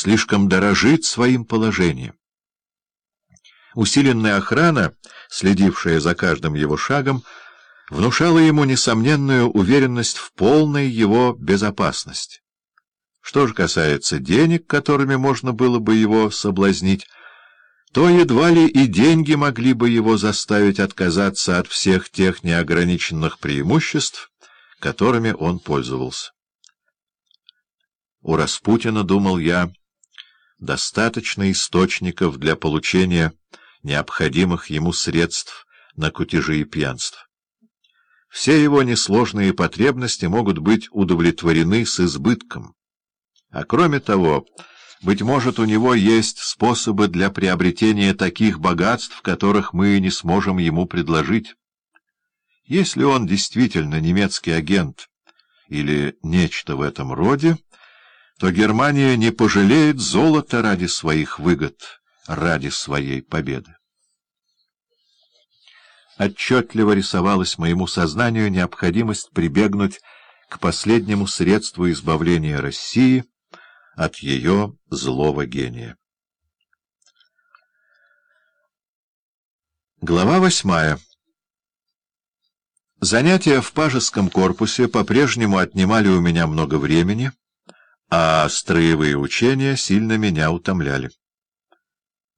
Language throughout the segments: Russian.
слишком дорожит своим положением. Усиленная охрана, следившая за каждым его шагом, внушала ему несомненную уверенность в полной его безопасности. Что же касается денег, которыми можно было бы его соблазнить, то едва ли и деньги могли бы его заставить отказаться от всех тех неограниченных преимуществ, которыми он пользовался. У Распутина, думал я, достаточно источников для получения необходимых ему средств на кутежи и пьянство. Все его несложные потребности могут быть удовлетворены с избытком. А кроме того, быть может, у него есть способы для приобретения таких богатств, которых мы не сможем ему предложить. Если он действительно немецкий агент или нечто в этом роде, то Германия не пожалеет золота ради своих выгод, ради своей победы. Отчетливо рисовалась моему сознанию необходимость прибегнуть к последнему средству избавления России от ее злого гения. Глава восьмая Занятия в пажеском корпусе по-прежнему отнимали у меня много времени, а строевые учения сильно меня утомляли.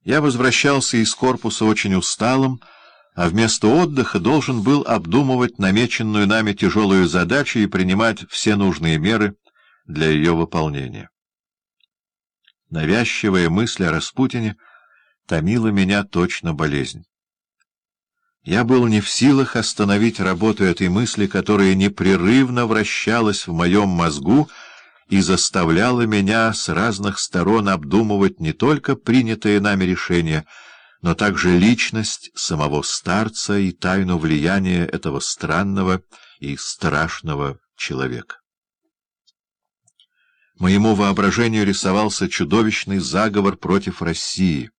Я возвращался из корпуса очень усталым, а вместо отдыха должен был обдумывать намеченную нами тяжелую задачу и принимать все нужные меры для ее выполнения. Навязчивая мысль о Распутине томила меня точно болезнь. Я был не в силах остановить работу этой мысли, которая непрерывно вращалась в моем мозгу, и заставляла меня с разных сторон обдумывать не только принятые нами решения, но также личность самого старца и тайну влияния этого странного и страшного человека. Моему воображению рисовался чудовищный заговор против России,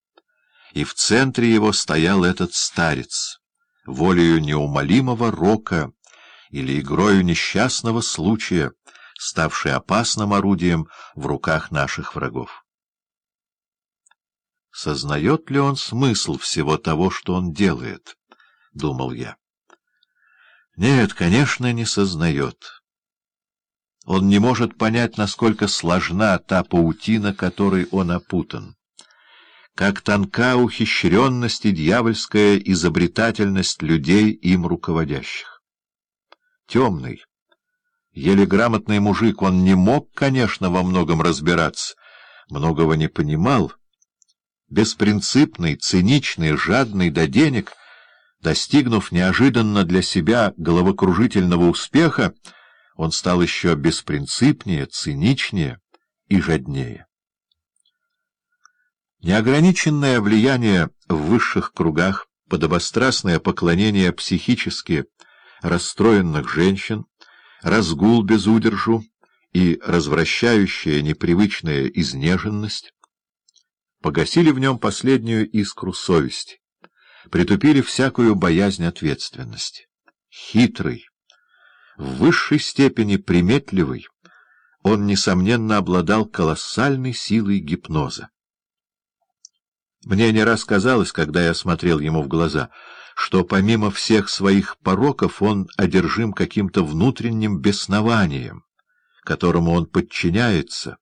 и в центре его стоял этот старец, волею неумолимого рока или игрою несчастного случая, ставший опасным орудием в руках наших врагов. Сознает ли он смысл всего того, что он делает? — думал я. Нет, конечно, не сознает. Он не может понять, насколько сложна та паутина, которой он опутан. Как тонка ухищренность и дьявольская изобретательность людей, им руководящих. Темный, Еле грамотный мужик, он не мог, конечно, во многом разбираться, многого не понимал. Беспринципный, циничный, жадный до денег, достигнув неожиданно для себя головокружительного успеха, он стал еще беспринципнее, циничнее и жаднее. Неограниченное влияние в высших кругах, подобострастное поклонение психически расстроенных женщин — разгул без удержу и развращающая непривычная изнеженность погасили в нем последнюю искру совести, притупили всякую боязнь ответственности. Хитрый, в высшей степени приметливый, он, несомненно, обладал колоссальной силой гипноза. Мне не раз казалось, когда я смотрел ему в глаза — что помимо всех своих пороков он одержим каким-то внутренним беснованием, которому он подчиняется,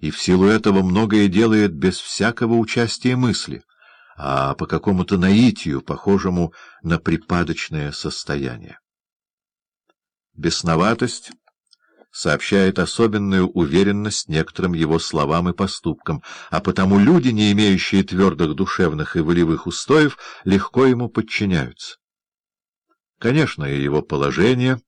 и в силу этого многое делает без всякого участия мысли, а по какому-то наитию, похожему на припадочное состояние. Бесноватость сообщает особенную уверенность некоторым его словам и поступкам, а потому люди, не имеющие твердых душевных и волевых устоев, легко ему подчиняются. Конечно, и его положение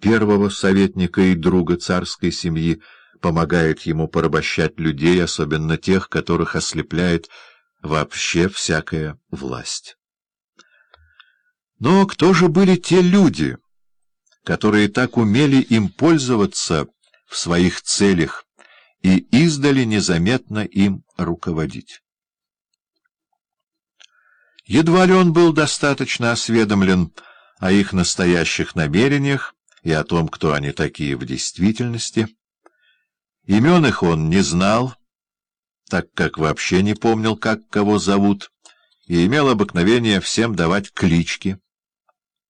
первого советника и друга царской семьи помогает ему порабощать людей, особенно тех, которых ослепляет вообще всякая власть. Но кто же были те люди, которые так умели им пользоваться в своих целях и издали незаметно им руководить. Едва ли он был достаточно осведомлен о их настоящих намерениях и о том, кто они такие в действительности. Имен их он не знал, так как вообще не помнил, как кого зовут, и имел обыкновение всем давать клички.